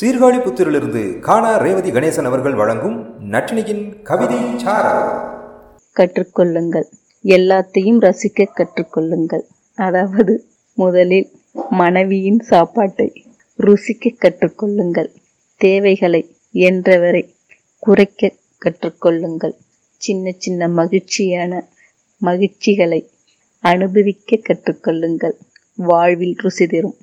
சீர்காழி புத்திரிலிருந்து காணா ரேவதி கணேசன் அவர்கள் வழங்கும் நட்டினியின் கவிதை கற்றுக்கொள்ளுங்கள். எல்லாத்தையும் ரசிக்க கற்றுக்கொள்ளுங்கள். அதாவது முதலில் மனைவியின் சாப்பாட்டை ருசிக்க கற்றுக்கொள்ளுங்கள். தேவைகளை என்றவரை குறைக்க கற்றுக்கொள்ளுங்கள். சின்ன சின்ன மகிழ்ச்சியான மகிழ்ச்சிகளை அனுபவிக்க கற்றுக்கொள்ளுங்கள். வாழ்வில் ருசி தரும்